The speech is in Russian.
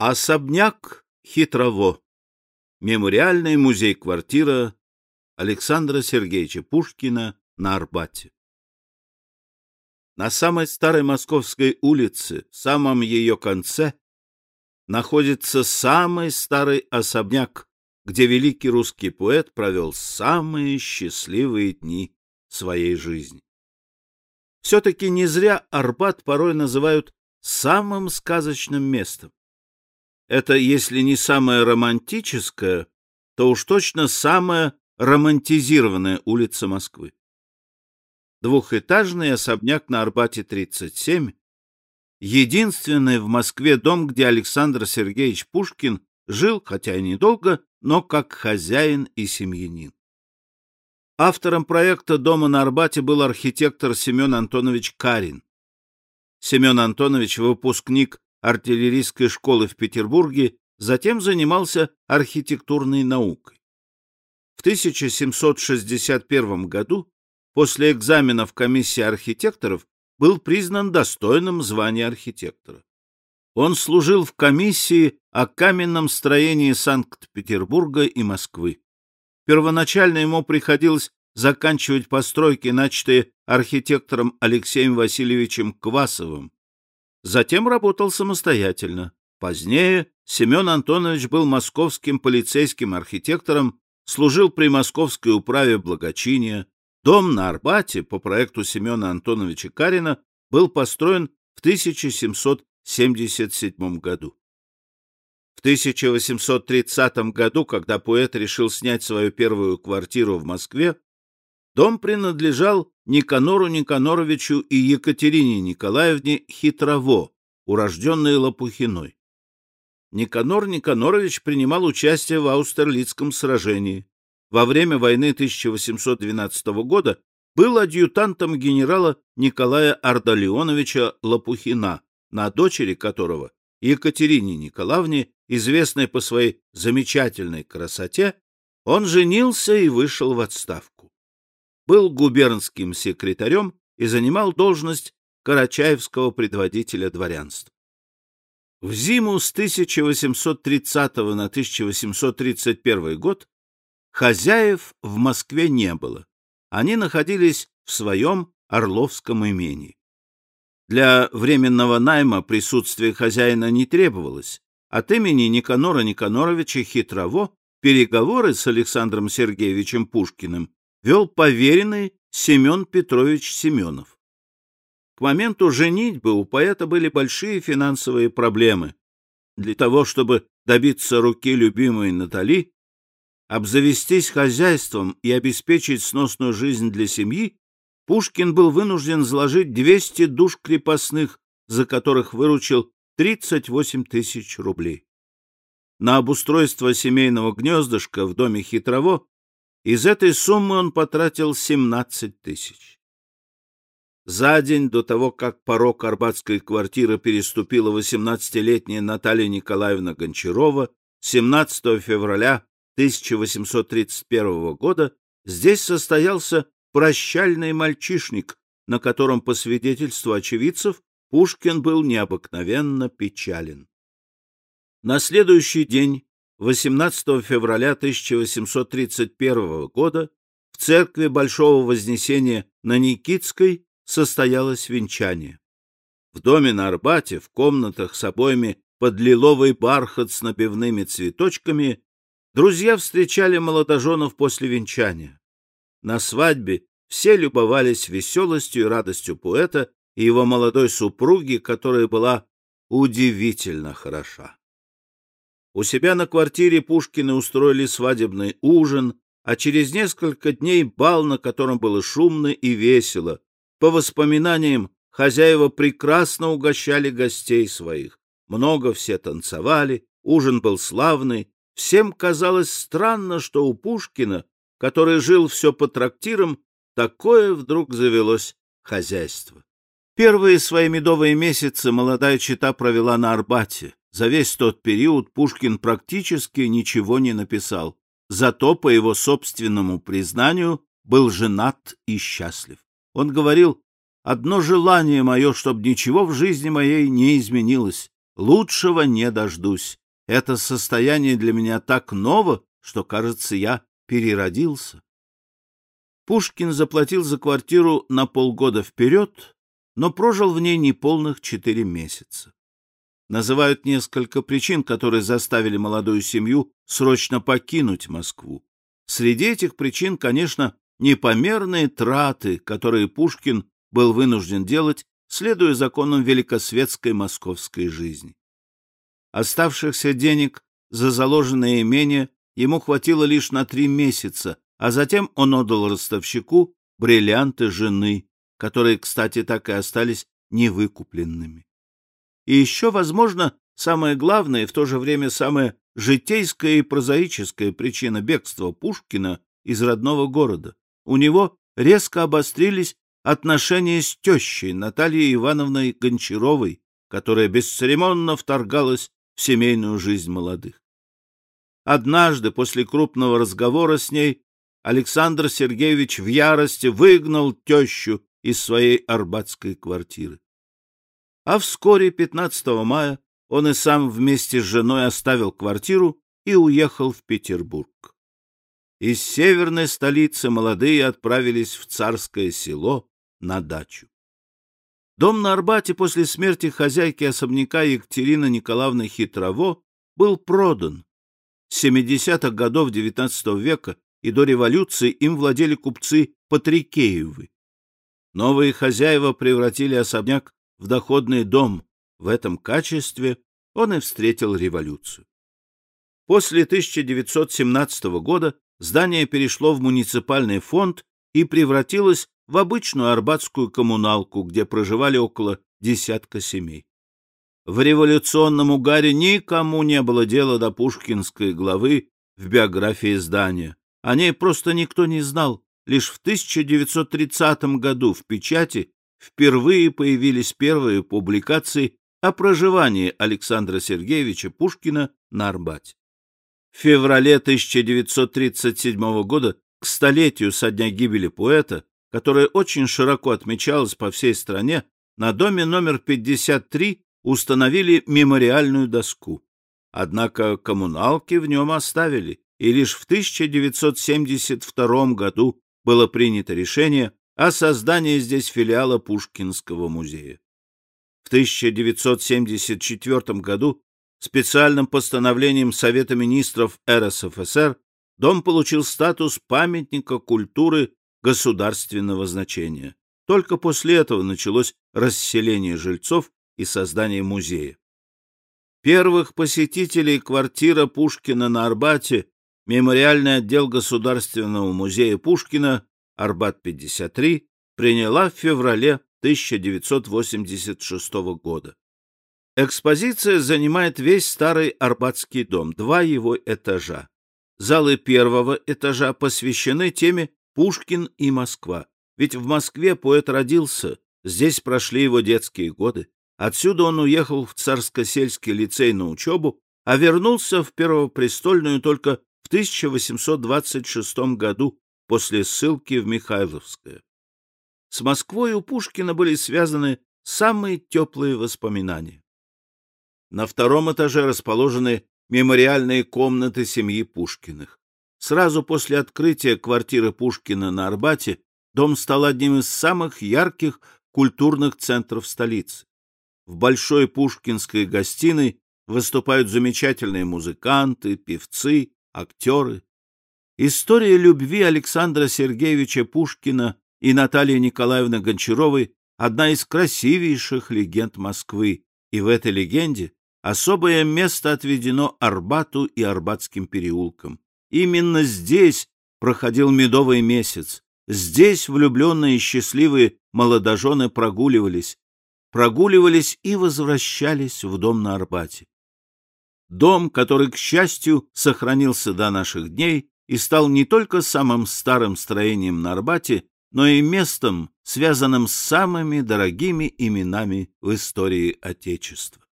Особняк Хитрово. Мемориальный музей-квартира Александра Сергеевича Пушкина на Арбате. На самой старой московской улице, в самом ее конце, находится самый старый особняк, где великий русский поэт провел самые счастливые дни своей жизни. Все-таки не зря Арбат порой называют самым сказочным местом. Это, если не самая романтическая, то уж точно самая романтизированная улица Москвы. Двухэтажный особняк на Арбате 37 единственный в Москве дом, где Александр Сергеевич Пушкин жил, хотя и недолго, но как хозяин и семьянин. Автором проекта дома на Арбате был архитектор Семен Антонович Карин. Семен Антонович, выпускник артиллерийской школы в Петербурге, затем занимался архитектурной наукой. В 1761 году, после экзамена в комиссии архитекторов, был признан достойным звания архитектора. Он служил в комиссии о каменном строении Санкт-Петербурга и Москвы. Первоначально ему приходилось заканчивать постройки, начатые архитектором Алексеем Васильевичем Квасовым, Затем работал самостоятельно. Позднее Семен Антонович был московским полицейским архитектором, служил при Московской управе благочиния. Дом на Арбате по проекту Семена Антоновича Карина был построен в 1777 году. В 1830 году, когда поэт решил снять свою первую квартиру в Москве, дом принадлежал Никанору Никаноровичу и Екатерине Николаевне Хитрово, урожденной Лопухиной. Никанор Никанорович принимал участие в Аустерлицком сражении. Во время войны 1812 года был адъютантом генерала Николая Ардалионовича Лопухина, на дочери которого, Екатерине Николаевне, известной по своей замечательной красоте, он женился и вышел в отставку был губернским секретарем и занимал должность карачаевского предводителя дворянства. В зиму с 1830 на 1831 год хозяев в Москве не было. Они находились в своем Орловском имении. Для временного найма присутствие хозяина не требовалось. От имени Никанора Никаноровича Хитрово переговоры с Александром Сергеевичем Пушкиным вел поверенный Семен Петрович Семенов. К моменту женитьбы у поэта были большие финансовые проблемы. Для того, чтобы добиться руки любимой Натали, обзавестись хозяйством и обеспечить сносную жизнь для семьи, Пушкин был вынужден заложить 200 душ крепостных, за которых выручил 38 тысяч рублей. На обустройство семейного гнездышка в доме Хитрово из этой суммы он потратил 17 тысяч. За день до того, как порог арбатской квартиры переступила 18-летняя Наталья Николаевна Гончарова, 17 февраля 1831 года здесь состоялся прощальный мальчишник, на котором, по свидетельству очевидцев, Пушкин был необыкновенно печален. На следующий день 18 февраля 1831 года в церкви Большого Вознесения на Никитской состоялось венчание. В доме на Арбате, в комнатах с обоями под лиловый бархат с напевными цветочками, друзья встречали молодоженов после венчания. На свадьбе все любовались веселостью и радостью поэта и его молодой супруги, которая была удивительно хороша. У себя на квартире Пушкины устроили свадебный ужин, а через несколько дней бал, на котором было шумно и весело. По воспоминаниям, хозяева прекрасно угощали гостей своих. Много все танцевали, ужин был славный. Всем казалось странно, что у Пушкина, который жил все по трактирам, такое вдруг завелось хозяйство. Первые свои медовые месяцы молодая чита провела на Арбате. За весь тот период Пушкин практически ничего не написал, зато, по его собственному признанию, был женат и счастлив. Он говорил, «Одно желание мое, чтобы ничего в жизни моей не изменилось. лучшего не дождусь. Это состояние для меня так ново, что, кажется, я переродился. Пушкин заплатил за квартиру на полгода вперед, но прожил в ней неполных четыре месяца. Называют несколько причин, которые заставили молодую семью срочно покинуть Москву. Среди этих причин, конечно, непомерные траты, которые Пушкин был вынужден делать, следуя законам великосветской московской жизни. Оставшихся денег за заложенное имение ему хватило лишь на три месяца, а затем он отдал ростовщику бриллианты жены, которые, кстати, так и остались невыкупленными. И еще, возможно, самая главная и в то же время самая житейская и прозаическая причина бегства Пушкина из родного города. У него резко обострились отношения с тещей Натальей Ивановной Гончаровой, которая бесцеремонно вторгалась в семейную жизнь молодых. Однажды, после крупного разговора с ней, Александр Сергеевич в ярости выгнал тещу из своей арбатской квартиры. А вскоре, 15 мая, он и сам вместе с женой оставил квартиру и уехал в Петербург. Из северной столицы молодые отправились в царское село на дачу. Дом на Арбате после смерти хозяйки особняка Екатерины Николаевны Хитрово был продан. С 70-х годов XIX века и до революции им владели купцы Патрикеевы. Новые хозяева превратили особняк в доходный дом. В этом качестве он и встретил революцию. После 1917 года здание перешло в муниципальный фонд и превратилось в обычную арбатскую коммуналку, где проживали около десятка семей. В революционном угаре никому не было дела до пушкинской главы в биографии здания. О ней просто никто не знал. Лишь в 1930 году в печати впервые появились первые публикации о проживании Александра Сергеевича Пушкина на Арбате. В феврале 1937 года, к столетию со дня гибели поэта, которая очень широко отмечалась по всей стране, на доме номер 53 установили мемориальную доску. Однако коммуналки в нем оставили, и лишь в 1972 году было принято решение о создании здесь филиала Пушкинского музея. В 1974 году специальным постановлением Совета министров РСФСР дом получил статус памятника культуры государственного значения. Только после этого началось расселение жильцов и создание музея. Первых посетителей квартира Пушкина на Арбате, мемориальный отдел Государственного музея Пушкина, Арбат-53, приняла в феврале 1986 года. Экспозиция занимает весь старый Арбатский дом, два его этажа. Залы первого этажа посвящены теме Пушкин и Москва. Ведь в Москве поэт родился, здесь прошли его детские годы. Отсюда он уехал в Царско-сельский лицей на учебу, а вернулся в Первопрестольную только в 1826 году после ссылки в Михайловское. С Москвой у Пушкина были связаны самые теплые воспоминания. На втором этаже расположены мемориальные комнаты семьи Пушкиных. Сразу после открытия квартиры Пушкина на Арбате дом стал одним из самых ярких культурных центров столицы. В Большой Пушкинской гостиной выступают замечательные музыканты, певцы, актеры. История любви Александра Сергеевича Пушкина и Натальи Николаевны Гончаровой – одна из красивейших легенд Москвы, и в этой легенде особое место отведено Арбату и Арбатским переулкам. Именно здесь проходил медовый месяц. Здесь влюбленные и счастливые молодожены прогуливались. Прогуливались и возвращались в дом на Арбате. Дом, который, к счастью, сохранился до наших дней и стал не только самым старым строением на Арбате, но и местом, связанным с самыми дорогими именами в истории Отечества.